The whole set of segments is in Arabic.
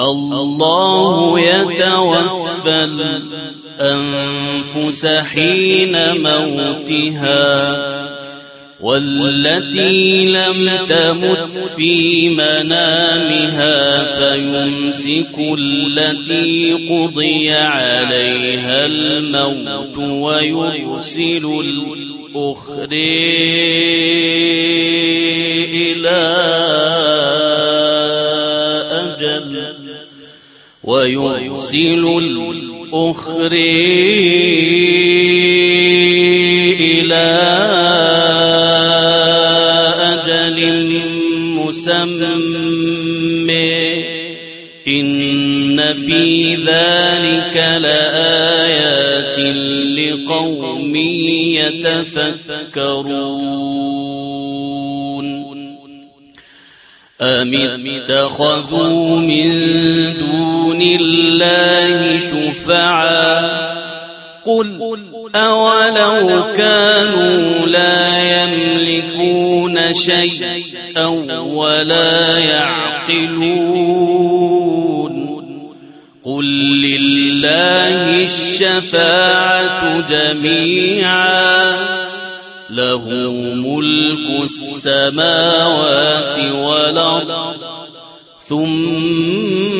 الله يتوفى الأنفس حين موتها والتي لم تمت في منامها فيمسك التي قضي عليها الموت ويرسل الأخر إلى ويرسل الأخر إلى مسمى. إن في ذلك لآيات لقوم يتفكرون. أم اتخذوا شفعا. قل أولو كانوا لا يملكون شيئا ولا يعقلون. قل لله الشفاعة جميعا. له ملك السماوات والأرض. ثم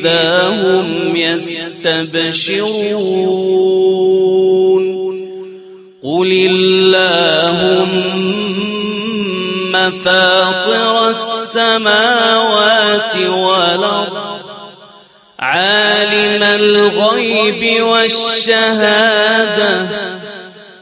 إذا هم يستبشرون. قل اللهم فاطر السماوات والأرض عالم الغيب والشهادة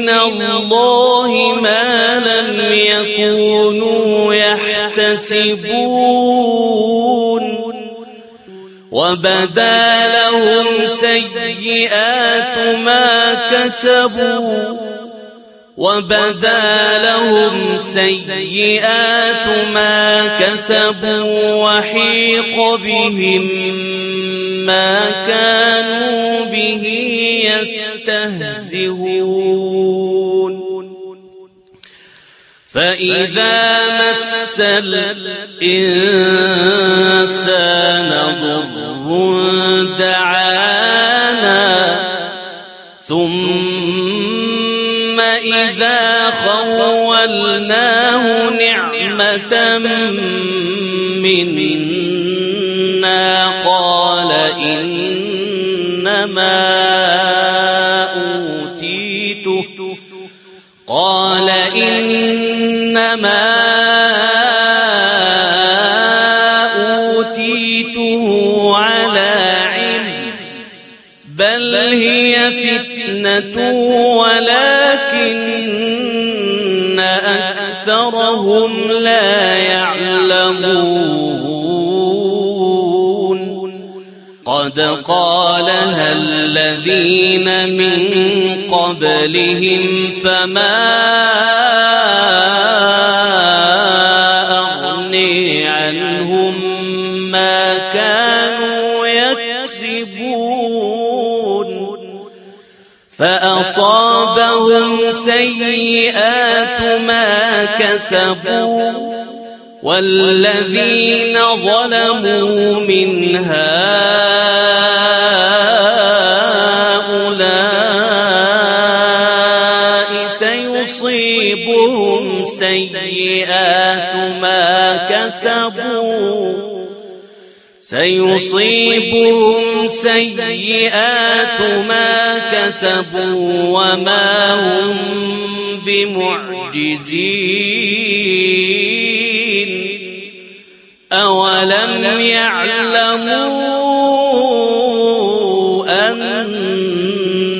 من الله ما لم يكونوا يحتسبون. وبدا لهم سيئات ما كسبوا. وبدا لهم سيئات ما كسبوا. وحيق بهم ما كانوا يستهزئون. فإذا مس الإنسان ضر دعانا ثم إذا خولناه نعمة منا قال إنما قال إنما أوتيته على علم بل هي فتنة ولكن أكثرهم لا يعلمون. قد قالها الذين من قبلهم فما أغني عنهم ما كانوا يكسبون. فأصابهم سيئات ما كسبوا. والذين ظلموا من هؤلاء كسبوا سيصيبهم سيئات ما كسبوا وما هم بمعجزين. أولم يعلموا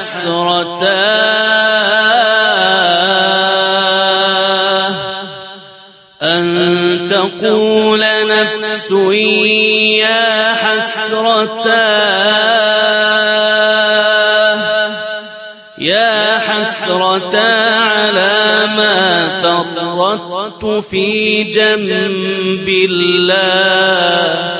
حسرتاه أن تقول نفس يا حسرتاه يا حسرة على ما فرطت في جنب الله.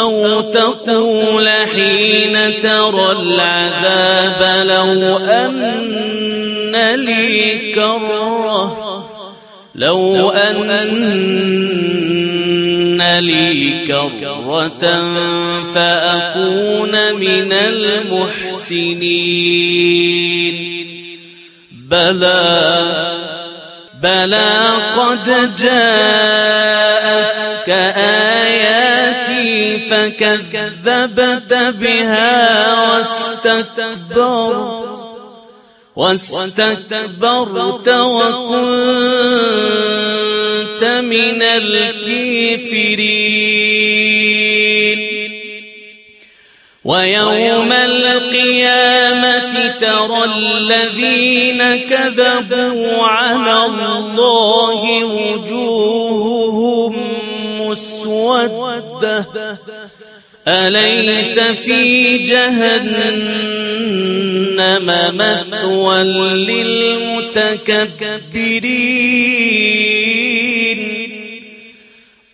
أو تقول حين ترى العذاب لو أن لي كرة لو أن لي كرة فأكون من المحسنين. بلى بلى قد جاءتك آياتي فكذبت بها واستكبرت؟ واستكبرت وكنت من الكافرين. ويوم القيامة ترى الذين كذبوا على الله وجوههم مسودة أليس في جهنم مثوى للمتكبرين؟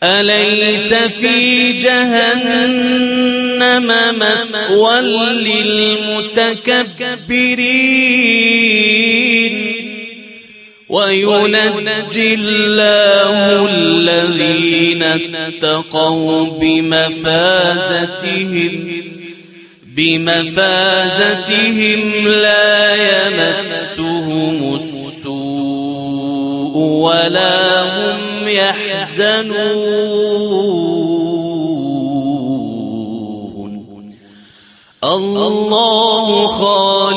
أليس في جهنم مثوى للمتكبرين؟ وينجي الله الذين اتقوا بمفازتهم. بمفازتهم لا يمسهم السوء ولا هم يحزنون. الله خالق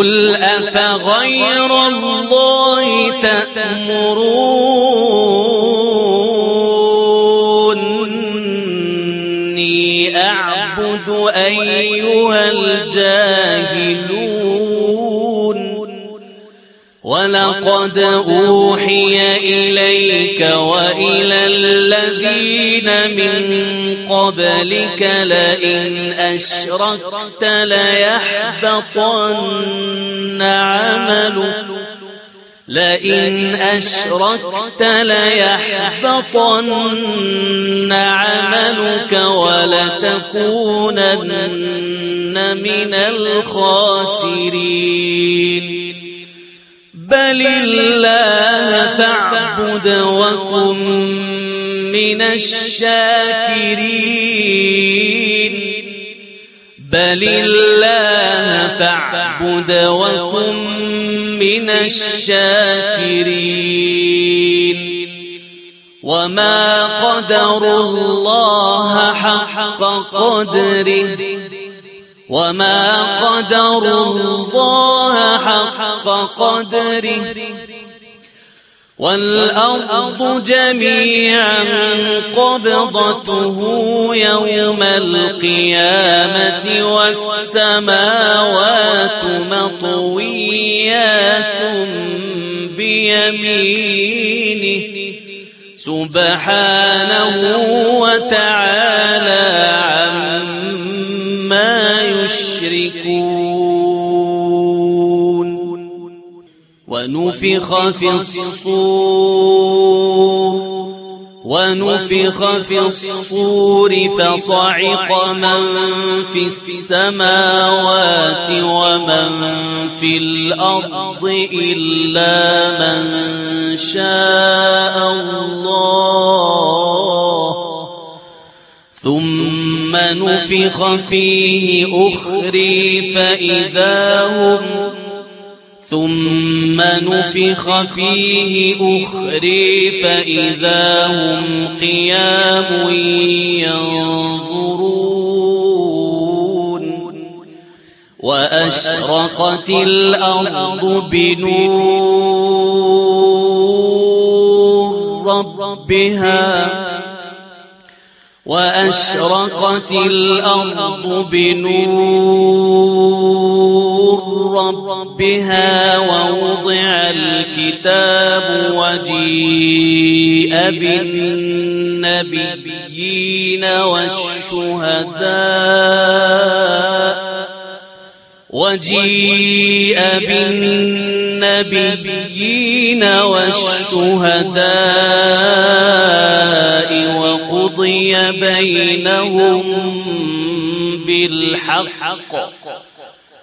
قل أفغير الله تأمروني أعبد أيها الجاهلون ولقد أوحي إليك وإلى الذين من قبلك لئن أشركت ليحبطن عملك. لئن أشركت ليحبطن عملك ولتكونن من الخاسرين. بل الله فاعبد وكن من الشاكرين بل الله فاعبد وكن من الشاكرين وما قدر الله حق قدره وما قدر الله حق قدره والأرض جميعا قبضته يوم القيامة والسماوات مطويات بيمينه سبحانه وتعالى ونفخ في الصور. ونفخ في الصور فصعق من في السماوات ومن في الأرض إلا من شاء الله. ثم نفخ فيه أخري فإذا هم ثم نفخ فيه أخري فإذا هم قيام ينظرون. وأشرقت الأرض بنور ربها. وأشرقت الأرض بنور ربها ووضع الكتاب وجيء بالنبيين والشهداء وجيء بالنبيين والشهداء وقضي بينهم بالحق.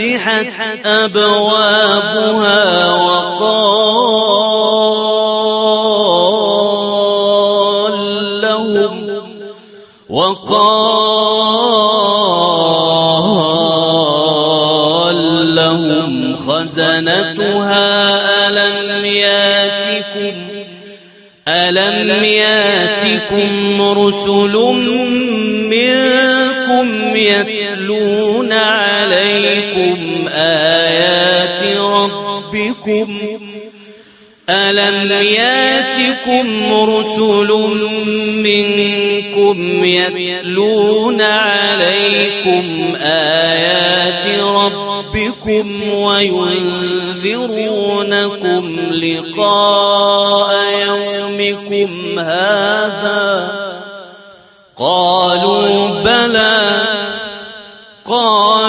فتحت أبوابها وقال لهم وقال لهم خزنتها ألم ياتكم؟ ألم ياتكم رسل منكم يتلون عليكم آيات ربكم؟ ألم يأتكم رسل منكم يتلون عليكم آيات ربكم وينذرونكم لقاء يومكم هذا؟ قالوا بلى. قالوا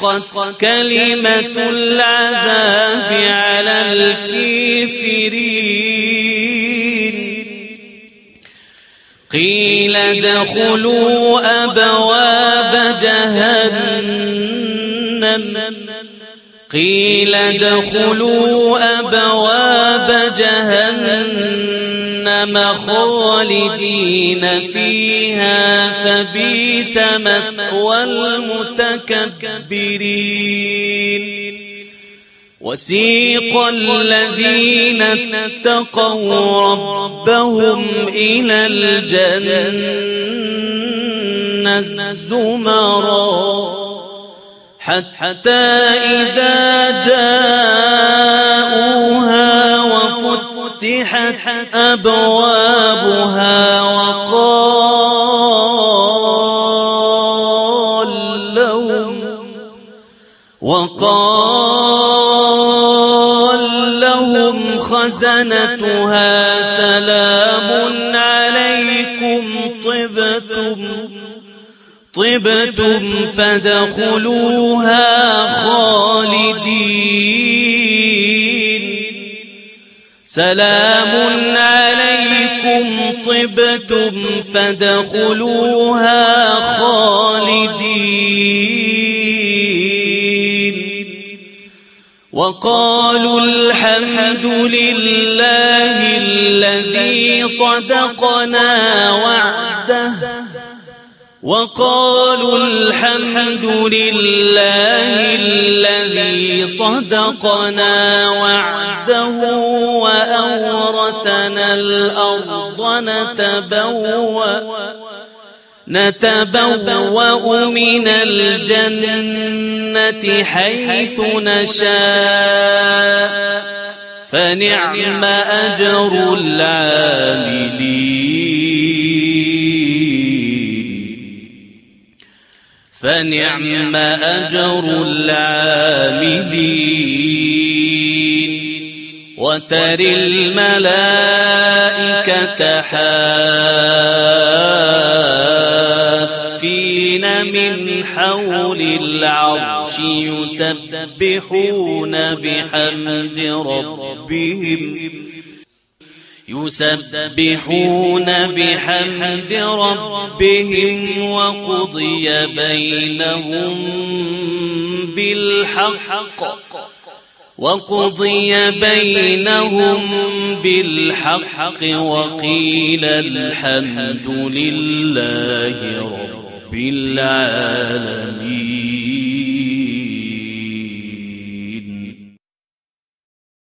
حقت كلمة العذاب على الكافرين. قيل ادخلوا أبواب جهنم. قيل ادخلوا أبواب جهنم خالدين فيها فبئس مثوى المتكبرين. وسيق الذين اتقوا ربهم إلى الجنة الزمرا حتى إذا جاءوها وفتحت أبوابها وقال لهم خزنتها سلام عليكم طبتم طبتم فادخلوها خالدين. سلام عليكم طبتم فادخلوها خالدين. وقالوا الحمد لله الذي صدقنا وعده. وقالوا الحمد لله الذي صدقنا وعده وأورثنا الأرض نتبوأ. نتبوأ من الجنة حيث نشاء. فنعم أجر العاملين. فنعم أجر العاملين. وترى الملائكة حافين حول العرش يسبحون بحمد ربهم. يسبحون بحمد ربهم وقضي بينهم بالحق. وقضي بينهم بالحق وقيل الحمد لله رب العالمين.